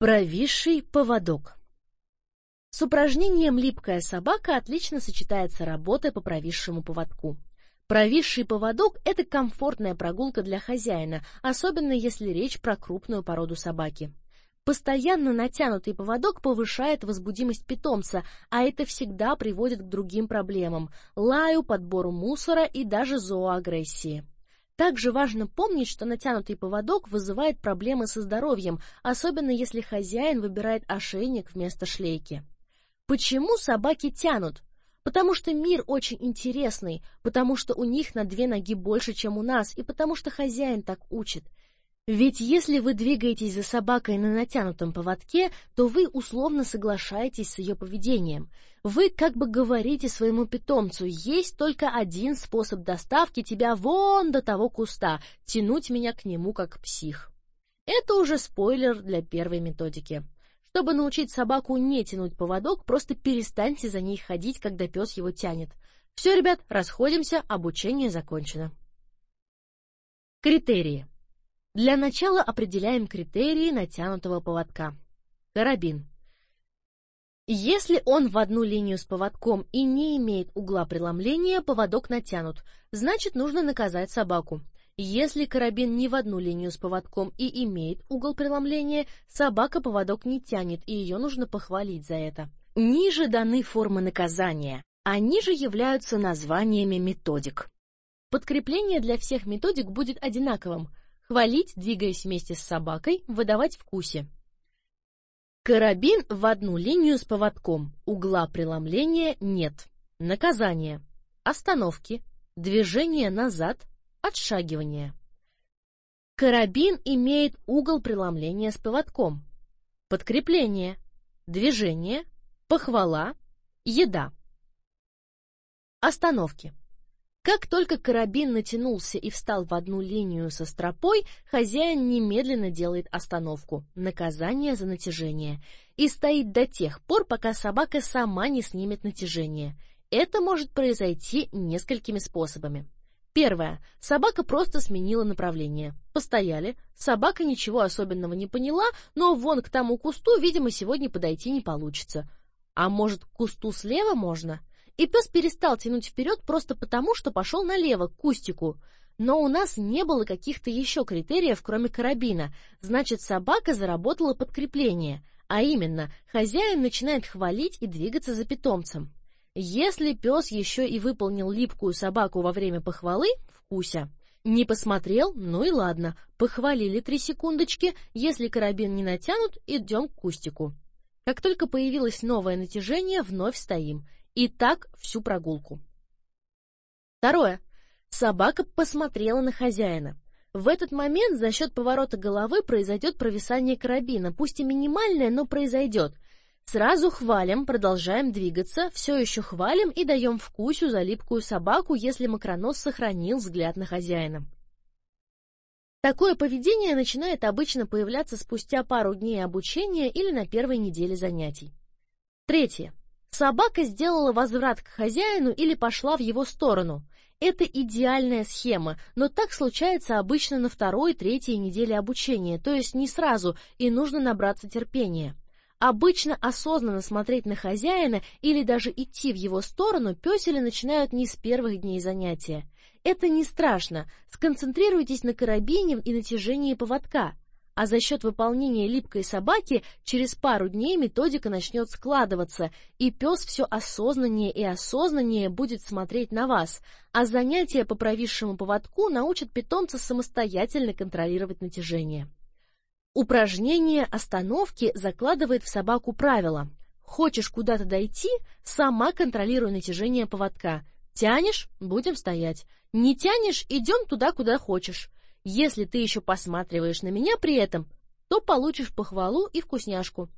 Провисший поводок. С упражнением «Липкая собака» отлично сочетается работа по провисшему поводку. Провисший поводок – это комфортная прогулка для хозяина, особенно если речь про крупную породу собаки. Постоянно натянутый поводок повышает возбудимость питомца, а это всегда приводит к другим проблемам – лаю, подбору мусора и даже зооагрессии. Также важно помнить, что натянутый поводок вызывает проблемы со здоровьем, особенно если хозяин выбирает ошейник вместо шлейки. Почему собаки тянут? Потому что мир очень интересный, потому что у них на две ноги больше, чем у нас, и потому что хозяин так учит – ведь если вы двигаетесь за собакой на натянутом поводке, то вы условно соглашаетесь с ее поведением. Вы как бы говорите своему питомцу, есть только один способ доставки тебя вон до того куста, тянуть меня к нему как псих. Это уже спойлер для первой методики. Чтобы научить собаку не тянуть поводок, просто перестаньте за ней ходить, когда пес его тянет. Все, ребят, расходимся, обучение закончено. Критерии. Для начала определяем критерии натянутого поводка. Карабин. Если он в одну линию с поводком и не имеет угла преломления, поводок натянут, значит нужно наказать собаку. Если карабин не в одну линию с поводком и имеет угол преломления, собака поводок не тянет, и ее нужно похвалить за это. Ниже даны формы наказания, они же являются названиями методик. Подкрепление для всех методик будет одинаковым – Хвалить, двигаясь вместе с собакой, выдавать вкусе. Карабин в одну линию с поводком. Угла преломления нет. Наказание. Остановки. Движение назад. Отшагивание. Карабин имеет угол преломления с поводком. Подкрепление. Движение. Похвала. Еда. Остановки. Как только карабин натянулся и встал в одну линию со стропой, хозяин немедленно делает остановку, наказание за натяжение, и стоит до тех пор, пока собака сама не снимет натяжение. Это может произойти несколькими способами. Первое. Собака просто сменила направление. Постояли, собака ничего особенного не поняла, но вон к тому кусту, видимо, сегодня подойти не получится. А может, к кусту слева можно? И пес перестал тянуть вперед просто потому, что пошел налево, к кустику. Но у нас не было каких-то еще критериев, кроме карабина. Значит, собака заработала подкрепление. А именно, хозяин начинает хвалить и двигаться за питомцем. Если пес еще и выполнил липкую собаку во время похвалы, вкуся, не посмотрел, ну и ладно, похвалили три секундочки, если карабин не натянут, идем к кустику. Как только появилось новое натяжение, вновь стоим — и так всю прогулку. Второе. Собака посмотрела на хозяина. В этот момент за счет поворота головы произойдет провисание карабина, пусть и минимальное, но произойдет. Сразу хвалим, продолжаем двигаться, все еще хвалим и даем вкусу за липкую собаку, если макронос сохранил взгляд на хозяина. Такое поведение начинает обычно появляться спустя пару дней обучения или на первой неделе занятий. Третье. Собака сделала возврат к хозяину или пошла в его сторону. Это идеальная схема, но так случается обычно на второй-третьей неделе обучения, то есть не сразу, и нужно набраться терпения. Обычно осознанно смотреть на хозяина или даже идти в его сторону песели начинают не с первых дней занятия. Это не страшно, сконцентрируйтесь на карабине и натяжении поводка а за счет выполнения липкой собаки через пару дней методика начнет складываться, и пес все осознаннее и осознаннее будет смотреть на вас, а занятия по провисшему поводку научат питомца самостоятельно контролировать натяжение. Упражнение остановки закладывает в собаку правило. Хочешь куда-то дойти, сама контролируй натяжение поводка. Тянешь – будем стоять. Не тянешь – идем туда, куда хочешь. Если ты еще посматриваешь на меня при этом, то получишь похвалу и вкусняшку.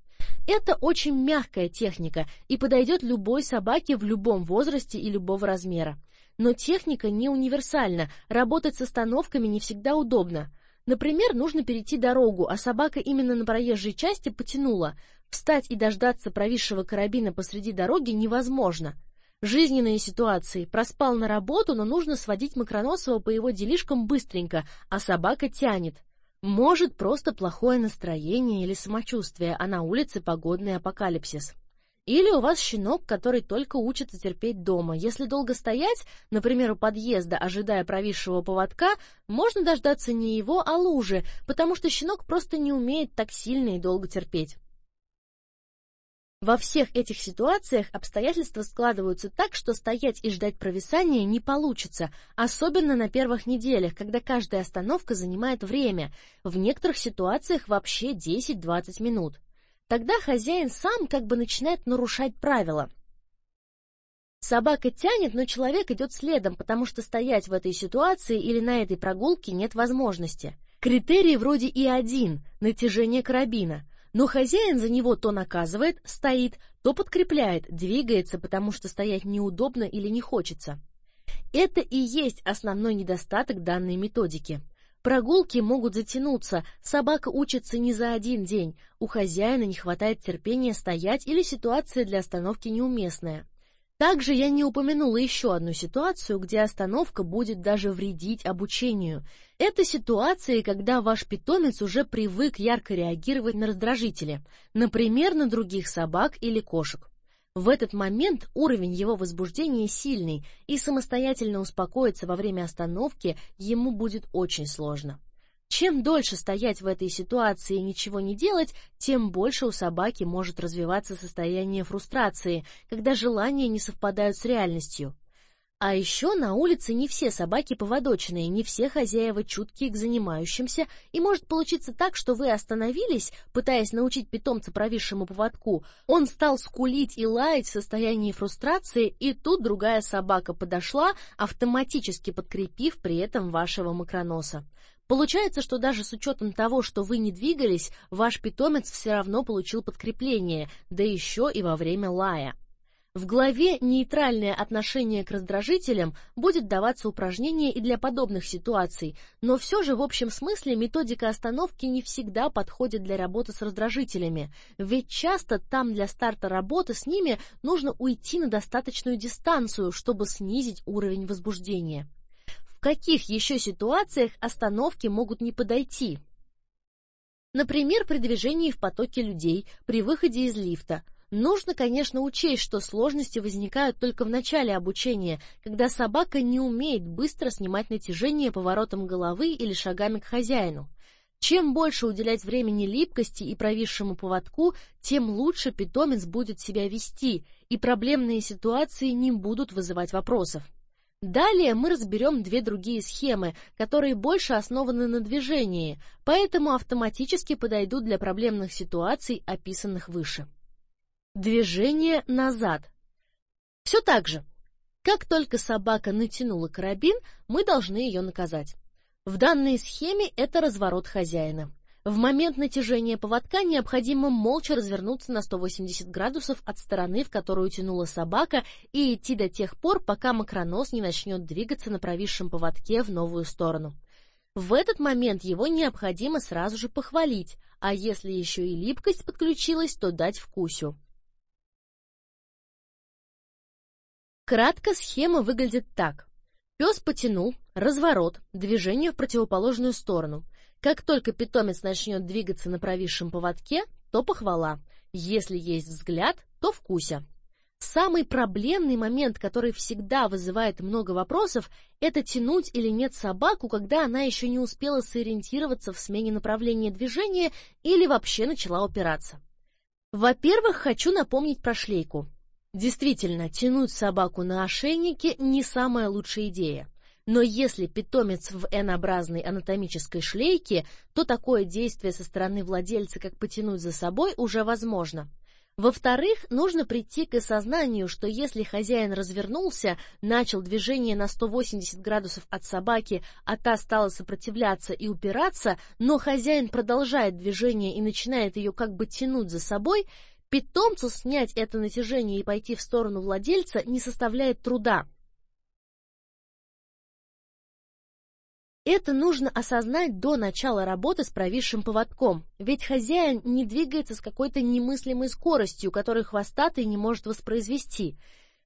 Это очень мягкая техника и подойдет любой собаке в любом возрасте и любого размера. Но техника не универсальна, работать с остановками не всегда удобно. Например, нужно перейти дорогу, а собака именно на проезжей части потянула. Встать и дождаться провисшего карабина посреди дороги невозможно. Жизненные ситуации. Проспал на работу, но нужно сводить Макроносова по его делишкам быстренько, а собака тянет. Может, просто плохое настроение или самочувствие, а на улице погодный апокалипсис. Или у вас щенок, который только учится терпеть дома. Если долго стоять, например, у подъезда, ожидая провисшего поводка, можно дождаться не его, а лужи, потому что щенок просто не умеет так сильно и долго терпеть. Во всех этих ситуациях обстоятельства складываются так, что стоять и ждать провисания не получится, особенно на первых неделях, когда каждая остановка занимает время, в некоторых ситуациях вообще 10-20 минут. Тогда хозяин сам как бы начинает нарушать правила. Собака тянет, но человек идет следом, потому что стоять в этой ситуации или на этой прогулке нет возможности. Критерий вроде и один – натяжение карабина – но хозяин за него то наказывает, стоит, то подкрепляет, двигается, потому что стоять неудобно или не хочется. Это и есть основной недостаток данной методики. Прогулки могут затянуться, собака учится не за один день, у хозяина не хватает терпения стоять или ситуация для остановки неуместная. Также я не упомянула еще одну ситуацию, где остановка будет даже вредить обучению. Это ситуации, когда ваш питомец уже привык ярко реагировать на раздражители, например, на других собак или кошек. В этот момент уровень его возбуждения сильный, и самостоятельно успокоиться во время остановки ему будет очень сложно. Чем дольше стоять в этой ситуации и ничего не делать, тем больше у собаки может развиваться состояние фрустрации, когда желания не совпадают с реальностью. А еще на улице не все собаки поводочные, не все хозяева чуткие к занимающимся, и может получиться так, что вы остановились, пытаясь научить питомца провисшему поводку, он стал скулить и лаять в состоянии фрустрации, и тут другая собака подошла, автоматически подкрепив при этом вашего макроноса. Получается, что даже с учетом того, что вы не двигались, ваш питомец все равно получил подкрепление, да еще и во время лая. В главе «Нейтральное отношение к раздражителям» будет даваться упражнение и для подобных ситуаций, но все же в общем смысле методика остановки не всегда подходит для работы с раздражителями, ведь часто там для старта работы с ними нужно уйти на достаточную дистанцию, чтобы снизить уровень возбуждения каких еще ситуациях остановки могут не подойти? Например, при движении в потоке людей, при выходе из лифта. Нужно, конечно, учесть, что сложности возникают только в начале обучения, когда собака не умеет быстро снимать натяжение поворотом головы или шагами к хозяину. Чем больше уделять времени липкости и провисшему поводку, тем лучше питомец будет себя вести, и проблемные ситуации не будут вызывать вопросов. Далее мы разберем две другие схемы, которые больше основаны на движении, поэтому автоматически подойдут для проблемных ситуаций, описанных выше. Движение назад. Все так же. Как только собака натянула карабин, мы должны ее наказать. В данной схеме это разворот хозяина. В момент натяжения поводка необходимо молча развернуться на 180 градусов от стороны, в которую тянула собака, и идти до тех пор, пока макронос не начнет двигаться на провисшем поводке в новую сторону. В этот момент его необходимо сразу же похвалить, а если еще и липкость подключилась, то дать вкусю. Кратко схема выглядит так. Пес потянул, разворот, движение в противоположную сторону. Как только питомец начнет двигаться на провисшем поводке, то похвала. Если есть взгляд, то вкуся. Самый проблемный момент, который всегда вызывает много вопросов, это тянуть или нет собаку, когда она еще не успела сориентироваться в смене направления движения или вообще начала упираться. Во-первых, хочу напомнить про шлейку. Действительно, тянуть собаку на ошейнике не самая лучшая идея. Но если питомец в N-образной анатомической шлейке, то такое действие со стороны владельца, как потянуть за собой, уже возможно. Во-вторых, нужно прийти к осознанию, что если хозяин развернулся, начал движение на 180 градусов от собаки, а та стала сопротивляться и упираться, но хозяин продолжает движение и начинает ее как бы тянуть за собой, питомцу снять это натяжение и пойти в сторону владельца не составляет труда. Это нужно осознать до начала работы с провисшим поводком, ведь хозяин не двигается с какой-то немыслимой скоростью, которую хвостатый не может воспроизвести.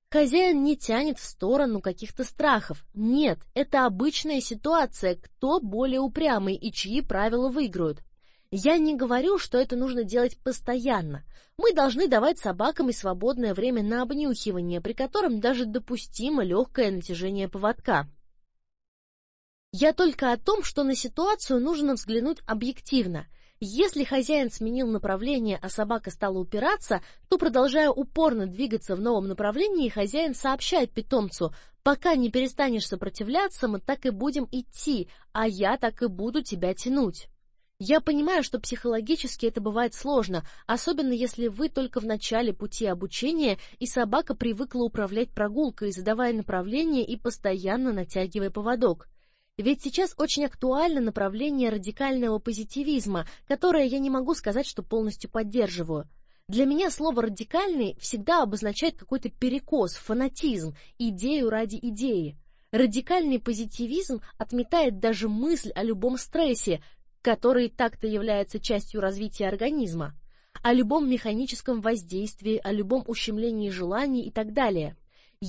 Хозяин не тянет в сторону каких-то страхов. Нет, это обычная ситуация, кто более упрямый и чьи правила выиграют. Я не говорю, что это нужно делать постоянно. Мы должны давать собакам и свободное время на обнюхивание, при котором даже допустимо легкое натяжение поводка. Я только о том, что на ситуацию нужно взглянуть объективно. Если хозяин сменил направление, а собака стала упираться, то, продолжая упорно двигаться в новом направлении, хозяин сообщает питомцу, пока не перестанешь сопротивляться, мы так и будем идти, а я так и буду тебя тянуть. Я понимаю, что психологически это бывает сложно, особенно если вы только в начале пути обучения, и собака привыкла управлять прогулкой, задавая направление и постоянно натягивая поводок. Ведь сейчас очень актуально направление радикального позитивизма, которое я не могу сказать, что полностью поддерживаю. Для меня слово «радикальный» всегда обозначает какой-то перекос, фанатизм, идею ради идеи. Радикальный позитивизм отметает даже мысль о любом стрессе, который так-то является частью развития организма, о любом механическом воздействии, о любом ущемлении желаний и так далее.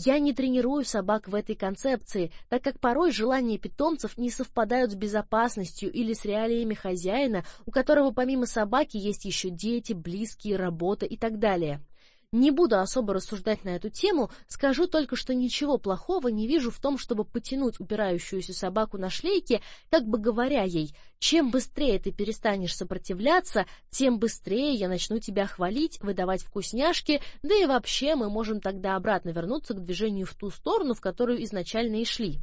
Я не тренирую собак в этой концепции, так как порой желания питомцев не совпадают с безопасностью или с реалиями хозяина, у которого помимо собаки есть еще дети, близкие, работа и так далее. Не буду особо рассуждать на эту тему, скажу только, что ничего плохого не вижу в том, чтобы потянуть упирающуюся собаку на шлейке, как бы говоря ей, чем быстрее ты перестанешь сопротивляться, тем быстрее я начну тебя хвалить, выдавать вкусняшки, да и вообще мы можем тогда обратно вернуться к движению в ту сторону, в которую изначально и шли.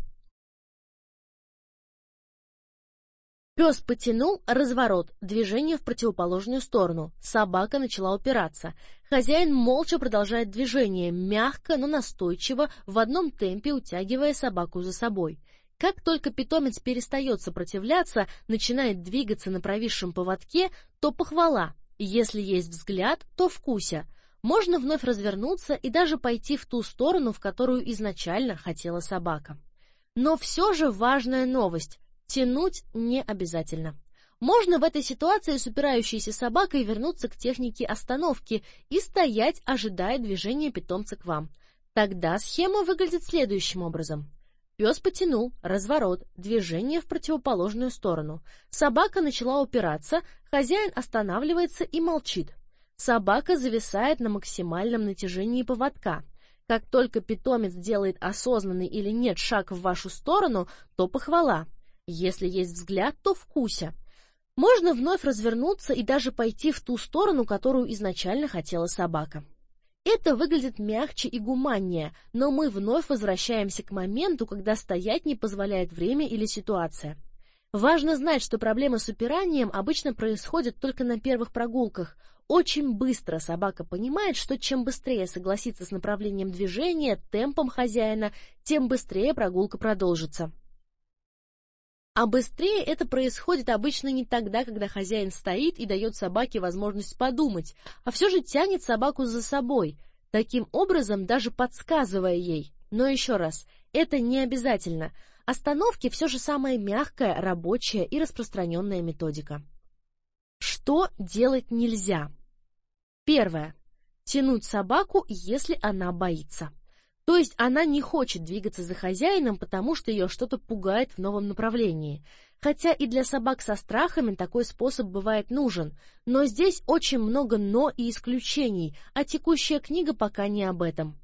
Пес потянул разворот, движение в противоположную сторону. Собака начала упираться. Хозяин молча продолжает движение, мягко, но настойчиво, в одном темпе утягивая собаку за собой. Как только питомец перестает сопротивляться, начинает двигаться на провисшем поводке, то похвала. Если есть взгляд, то вкуся. Можно вновь развернуться и даже пойти в ту сторону, в которую изначально хотела собака. Но все же важная новость. Тянуть не обязательно. Можно в этой ситуации с упирающейся собакой вернуться к технике остановки и стоять, ожидая движения питомца к вам. Тогда схема выглядит следующим образом. Пес потянул, разворот, движение в противоположную сторону. Собака начала упираться, хозяин останавливается и молчит. Собака зависает на максимальном натяжении поводка. Как только питомец делает осознанный или нет шаг в вашу сторону, то похвала. Если есть взгляд, то вкуся. Можно вновь развернуться и даже пойти в ту сторону, которую изначально хотела собака. Это выглядит мягче и гуманнее, но мы вновь возвращаемся к моменту, когда стоять не позволяет время или ситуация. Важно знать, что проблемы с упиранием обычно происходят только на первых прогулках. Очень быстро собака понимает, что чем быстрее согласится с направлением движения, темпом хозяина, тем быстрее прогулка продолжится. А быстрее это происходит обычно не тогда, когда хозяин стоит и дает собаке возможность подумать, а все же тянет собаку за собой, таким образом даже подсказывая ей. Но еще раз, это не обязательно. Остановки все же самая мягкая, рабочая и распространенная методика. Что делать нельзя? Первое. Тянуть собаку, если она боится. То есть она не хочет двигаться за хозяином, потому что ее что-то пугает в новом направлении. Хотя и для собак со страхами такой способ бывает нужен, но здесь очень много «но» и исключений, а текущая книга пока не об этом.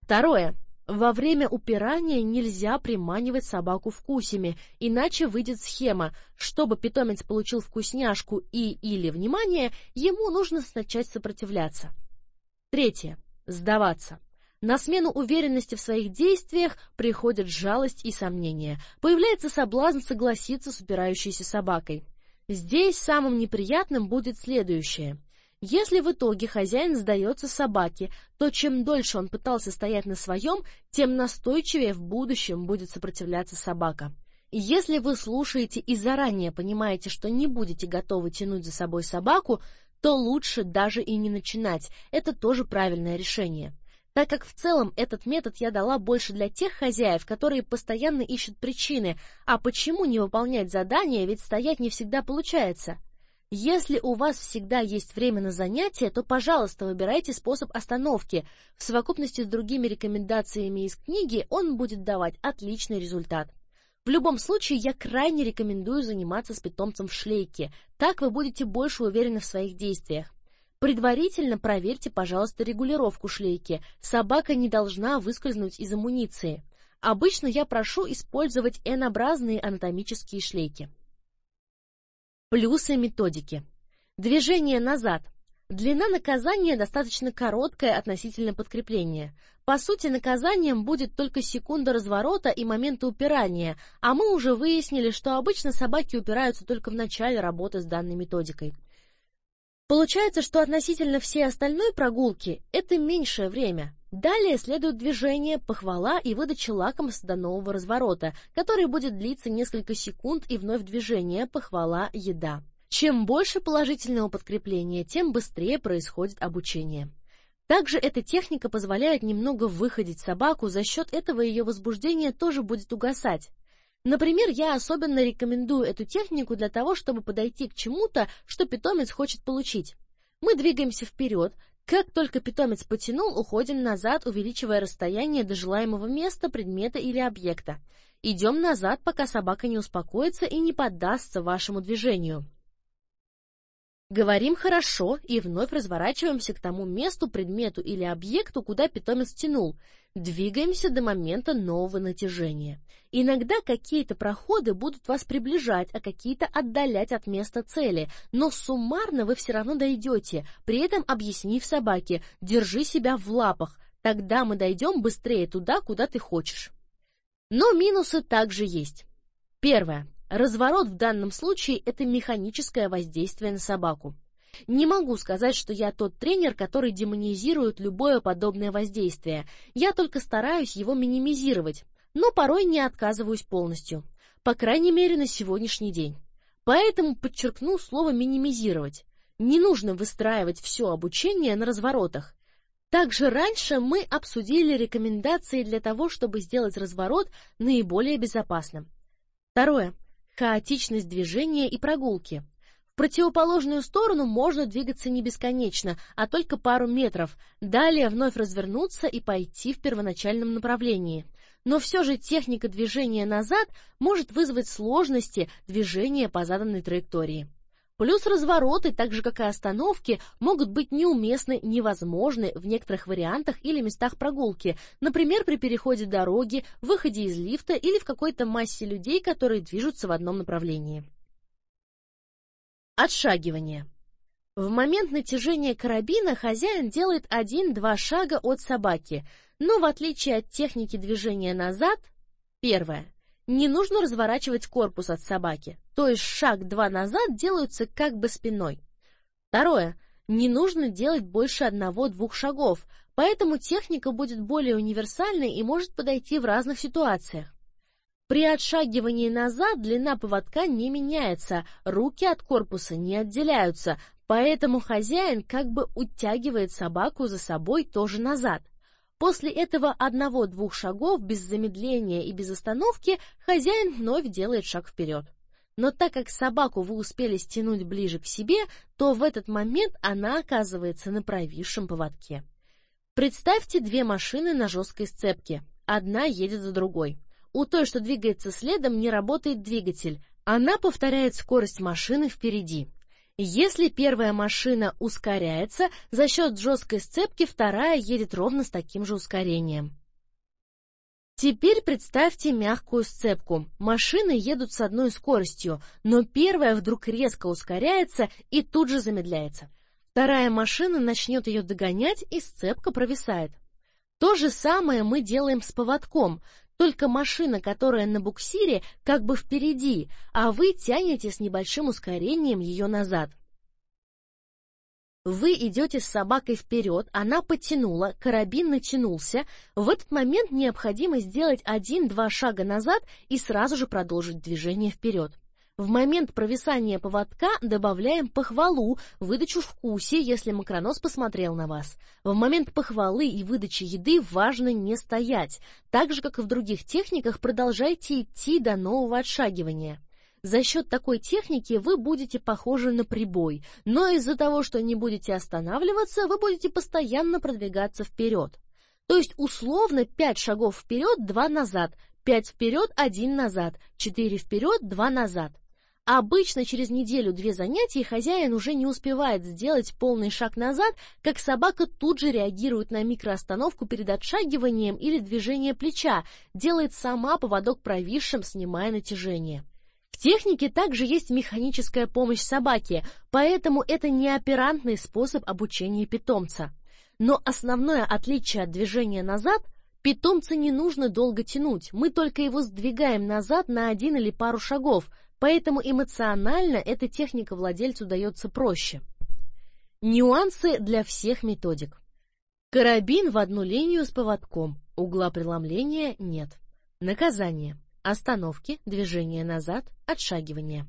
Второе. Во время упирания нельзя приманивать собаку вкусами, иначе выйдет схема. Чтобы питомец получил вкусняшку и или внимание, ему нужно начать сопротивляться. Третье. Сдаваться. На смену уверенности в своих действиях приходят жалость и сомнения. Появляется соблазн согласиться с упирающейся собакой. Здесь самым неприятным будет следующее. Если в итоге хозяин сдается собаке, то чем дольше он пытался стоять на своем, тем настойчивее в будущем будет сопротивляться собака. Если вы слушаете и заранее понимаете, что не будете готовы тянуть за собой собаку, то лучше даже и не начинать. Это тоже правильное решение так как в целом этот метод я дала больше для тех хозяев, которые постоянно ищут причины, а почему не выполнять задания, ведь стоять не всегда получается. Если у вас всегда есть время на занятия, то, пожалуйста, выбирайте способ остановки. В совокупности с другими рекомендациями из книги он будет давать отличный результат. В любом случае, я крайне рекомендую заниматься с питомцем в шлейке. Так вы будете больше уверены в своих действиях. Предварительно проверьте, пожалуйста, регулировку шлейки. Собака не должна выскользнуть из амуниции. Обычно я прошу использовать N-образные анатомические шлейки. Плюсы методики. Движение назад. Длина наказания достаточно короткая относительно подкрепления. По сути, наказанием будет только секунда разворота и момента упирания, а мы уже выяснили, что обычно собаки упираются только в начале работы с данной методикой. Получается, что относительно всей остальной прогулки это меньшее время. Далее следует движение, похвала и выдача лакомств до нового разворота, который будет длиться несколько секунд и вновь движение, похвала, еда. Чем больше положительного подкрепления, тем быстрее происходит обучение. Также эта техника позволяет немного выходить собаку, за счет этого ее возбуждение тоже будет угасать. Например, я особенно рекомендую эту технику для того, чтобы подойти к чему-то, что питомец хочет получить. Мы двигаемся вперед, как только питомец потянул, уходим назад, увеличивая расстояние до желаемого места, предмета или объекта. Идем назад, пока собака не успокоится и не поддастся вашему движению. Говорим хорошо и вновь разворачиваемся к тому месту, предмету или объекту, куда питомец тянул. Двигаемся до момента нового натяжения. Иногда какие-то проходы будут вас приближать, а какие-то отдалять от места цели, но суммарно вы все равно дойдете, при этом объяснив собаке «держи себя в лапах», тогда мы дойдем быстрее туда, куда ты хочешь. Но минусы также есть. Первое. Разворот в данном случае – это механическое воздействие на собаку. Не могу сказать, что я тот тренер, который демонизирует любое подобное воздействие. Я только стараюсь его минимизировать, но порой не отказываюсь полностью. По крайней мере, на сегодняшний день. Поэтому подчеркну слово «минимизировать». Не нужно выстраивать все обучение на разворотах. Также раньше мы обсудили рекомендации для того, чтобы сделать разворот наиболее безопасным. Второе хаотичность движения и прогулки. В противоположную сторону можно двигаться не бесконечно, а только пару метров, далее вновь развернуться и пойти в первоначальном направлении. Но все же техника движения назад может вызвать сложности движения по заданной траектории. Плюс развороты, так же как и остановки, могут быть неуместны, невозможны в некоторых вариантах или местах прогулки, например, при переходе дороги, выходе из лифта или в какой-то массе людей, которые движутся в одном направлении. Отшагивание. В момент натяжения карабина хозяин делает один-два шага от собаки, но в отличие от техники движения назад, первое, не нужно разворачивать корпус от собаки, то есть шаг-два назад делаются как бы спиной. Второе. Не нужно делать больше одного-двух шагов, поэтому техника будет более универсальной и может подойти в разных ситуациях. При отшагивании назад длина поводка не меняется, руки от корпуса не отделяются, поэтому хозяин как бы утягивает собаку за собой тоже назад. После этого одного-двух шагов без замедления и без остановки хозяин вновь делает шаг вперед. Но так как собаку вы успели стянуть ближе к себе, то в этот момент она оказывается на провисшем поводке. Представьте две машины на жесткой сцепке. Одна едет за другой. У той, что двигается следом, не работает двигатель. Она повторяет скорость машины впереди. Если первая машина ускоряется, за счет жесткой сцепки вторая едет ровно с таким же ускорением. Теперь представьте мягкую сцепку. Машины едут с одной скоростью, но первая вдруг резко ускоряется и тут же замедляется. Вторая машина начнет ее догонять, и сцепка провисает. То же самое мы делаем с поводком. Только машина, которая на буксире, как бы впереди, а вы тянете с небольшим ускорением ее назад. Вы идете с собакой вперед, она потянула, карабин натянулся. В этот момент необходимо сделать один-два шага назад и сразу же продолжить движение вперед. В момент провисания поводка добавляем похвалу, выдачу вкусе, если макронос посмотрел на вас. В момент похвалы и выдачи еды важно не стоять. Так же, как и в других техниках, продолжайте идти до нового отшагивания. За счет такой техники вы будете похожи на прибой, но из-за того, что не будете останавливаться, вы будете постоянно продвигаться вперед. То есть условно 5 шагов вперед, 2 назад, 5 вперед, 1 назад, 4 вперед, 2 назад. Обычно через неделю-две занятий хозяин уже не успевает сделать полный шаг назад, как собака тут же реагирует на микроостановку перед отшагиванием или движение плеча, делает сама поводок провисшим, снимая натяжение. В технике также есть механическая помощь собаке, поэтому это не оперантный способ обучения питомца. Но основное отличие от движения назад – питомца не нужно долго тянуть, мы только его сдвигаем назад на один или пару шагов – Поэтому эмоционально эта техника владельцу дается проще. Нюансы для всех методик. Карабин в одну линию с поводком, угла преломления нет. Наказание. Остановки, движение назад, отшагивание.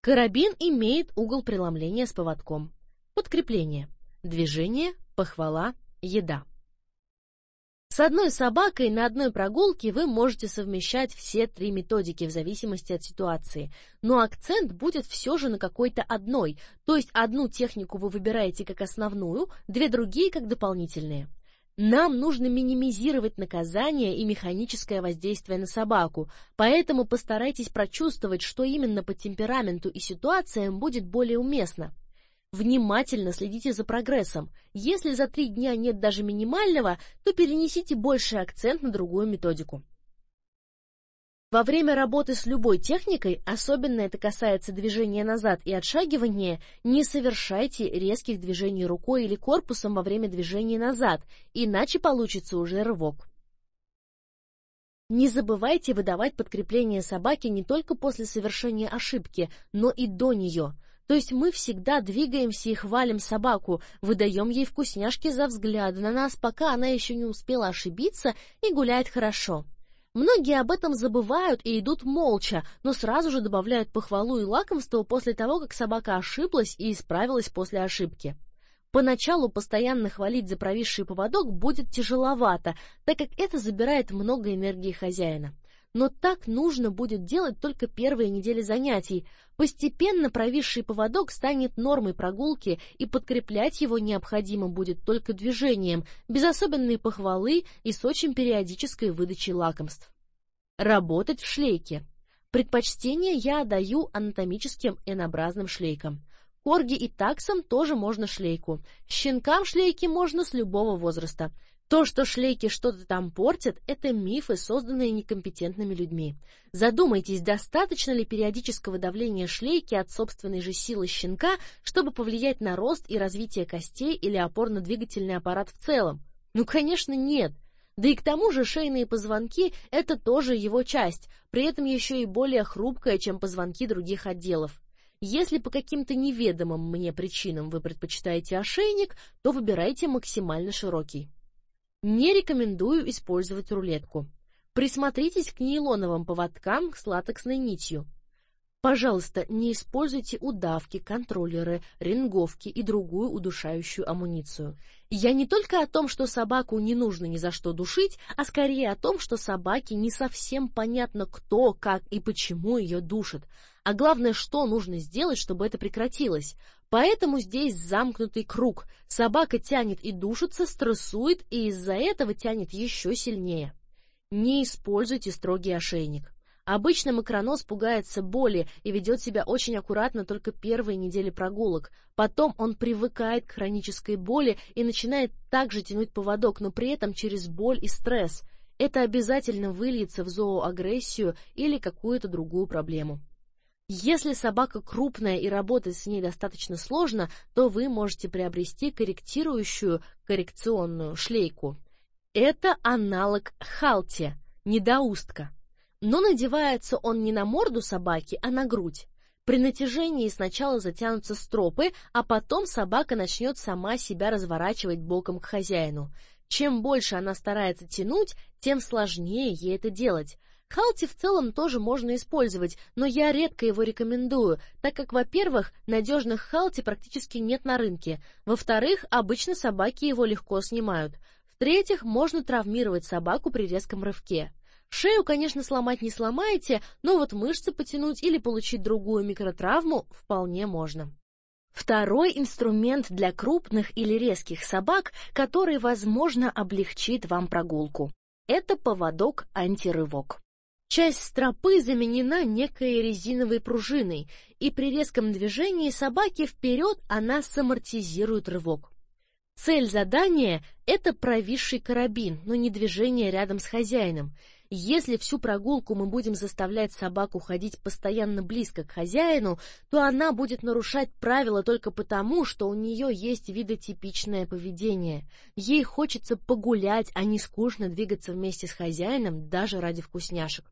Карабин имеет угол преломления с поводком. Подкрепление. Движение, похвала, еда. С одной собакой на одной прогулке вы можете совмещать все три методики в зависимости от ситуации, но акцент будет все же на какой-то одной, то есть одну технику вы выбираете как основную, две другие как дополнительные. Нам нужно минимизировать наказание и механическое воздействие на собаку, поэтому постарайтесь прочувствовать, что именно по темпераменту и ситуациям будет более уместно. Внимательно следите за прогрессом. Если за три дня нет даже минимального, то перенесите больший акцент на другую методику. Во время работы с любой техникой, особенно это касается движения назад и отшагивания, не совершайте резких движений рукой или корпусом во время движения назад, иначе получится уже рывок. Не забывайте выдавать подкрепление собаке не только после совершения ошибки, но и до нее. То есть мы всегда двигаемся и хвалим собаку, выдаем ей вкусняшки за взгляды на нас, пока она еще не успела ошибиться и гуляет хорошо. Многие об этом забывают и идут молча, но сразу же добавляют похвалу и лакомство после того, как собака ошиблась и исправилась после ошибки. Поначалу постоянно хвалить за провисший поводок будет тяжеловато, так как это забирает много энергии хозяина но так нужно будет делать только первые недели занятий. Постепенно провисший поводок станет нормой прогулки, и подкреплять его необходимо будет только движением, без особенной похвалы и с очень периодической выдачей лакомств. Работать в шлейке. Предпочтение я даю анатомическим N-образным шлейкам. Корги и таксам тоже можно шлейку. Щенкам шлейки можно с любого возраста. То, что шлейки что-то там портят, это мифы, созданные некомпетентными людьми. Задумайтесь, достаточно ли периодического давления шлейки от собственной же силы щенка, чтобы повлиять на рост и развитие костей или опорно-двигательный аппарат в целом? Ну, конечно, нет. Да и к тому же шейные позвонки – это тоже его часть, при этом еще и более хрупкая, чем позвонки других отделов. Если по каким-то неведомым мне причинам вы предпочитаете ошейник, то выбирайте максимально широкий. Не рекомендую использовать рулетку. Присмотритесь к нейлоновым поводкам с латексной нитью. Пожалуйста, не используйте удавки, контроллеры, ринговки и другую удушающую амуницию. Я не только о том, что собаку не нужно ни за что душить, а скорее о том, что собаке не совсем понятно, кто, как и почему ее душит. А главное, что нужно сделать, чтобы это прекратилось. Поэтому здесь замкнутый круг. Собака тянет и душится, стрессует, и из-за этого тянет еще сильнее. Не используйте строгий ошейник. Обычно макронос пугается боли и ведет себя очень аккуратно только первые недели прогулок. Потом он привыкает к хронической боли и начинает также тянуть поводок, но при этом через боль и стресс. Это обязательно выльется в зооагрессию или какую-то другую проблему. Если собака крупная и работать с ней достаточно сложно, то вы можете приобрести корректирующую коррекционную шлейку. Это аналог халте, недоустка. Но надевается он не на морду собаки, а на грудь. При натяжении сначала затянутся стропы, а потом собака начнет сама себя разворачивать боком к хозяину. Чем больше она старается тянуть, тем сложнее ей это делать. Халти в целом тоже можно использовать, но я редко его рекомендую, так как, во-первых, надежных халти практически нет на рынке, во-вторых, обычно собаки его легко снимают, в-третьих, можно травмировать собаку при резком рывке. Шею, конечно, сломать не сломаете, но вот мышцы потянуть или получить другую микротравму вполне можно. Второй инструмент для крупных или резких собак, который, возможно, облегчит вам прогулку. Это поводок антирывок. Часть стропы заменена некой резиновой пружиной, и при резком движении собаки вперед она самортизирует рывок. Цель задания – это провисший карабин, но не движение рядом с хозяином. Если всю прогулку мы будем заставлять собаку ходить постоянно близко к хозяину, то она будет нарушать правила только потому, что у нее есть видотипичное поведение. Ей хочется погулять, а не скучно двигаться вместе с хозяином даже ради вкусняшек.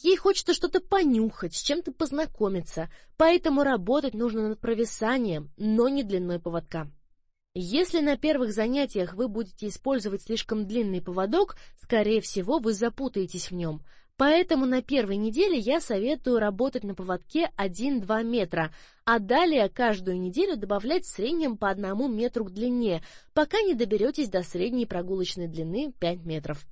Ей хочется что-то понюхать, с чем-то познакомиться, поэтому работать нужно над провисанием, но не длиной поводка. Если на первых занятиях вы будете использовать слишком длинный поводок, скорее всего, вы запутаетесь в нем. Поэтому на первой неделе я советую работать на поводке 1-2 метра, а далее каждую неделю добавлять в среднем по одному метру к длине, пока не доберетесь до средней прогулочной длины 5 метров.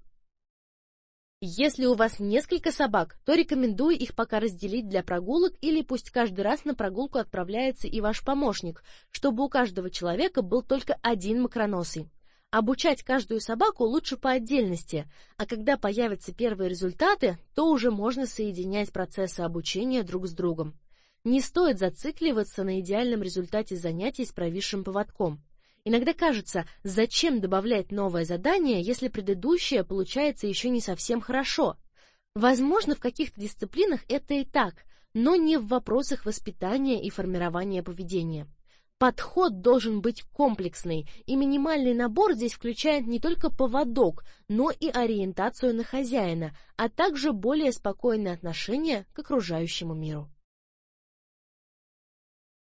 Если у вас несколько собак, то рекомендую их пока разделить для прогулок или пусть каждый раз на прогулку отправляется и ваш помощник, чтобы у каждого человека был только один макроносый. Обучать каждую собаку лучше по отдельности, а когда появятся первые результаты, то уже можно соединять процессы обучения друг с другом. Не стоит зацикливаться на идеальном результате занятий с провисшим поводком. Иногда кажется, зачем добавлять новое задание, если предыдущее получается еще не совсем хорошо. Возможно, в каких-то дисциплинах это и так, но не в вопросах воспитания и формирования поведения. Подход должен быть комплексный, и минимальный набор здесь включает не только поводок, но и ориентацию на хозяина, а также более спокойное отношение к окружающему миру.